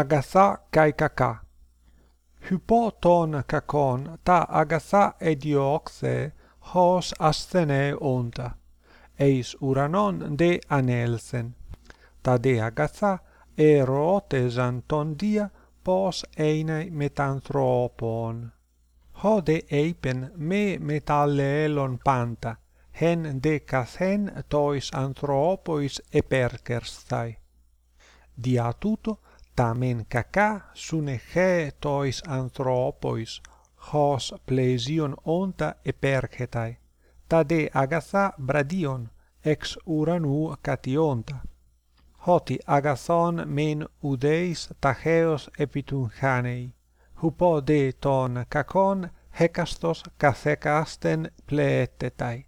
agasa kai kaka. Hypoton kakon ta agasa edioxe hos asthene onta. Eis uranon de anelsen. Ta de agasa erotesan ton dia pos eine metanthropon. Hode eipen me metalleelon panta, hen de hen tois anthropois eperkerstai Dia tuto tamen kaka sune he tois anthropois hos plesion onta eperchetai. Ta de agatha bradion ex uranu cationta. Hoti agathon men udeis tacheos epitunhanei. Hupo de ton kakon hekastos kathekasten pleetetai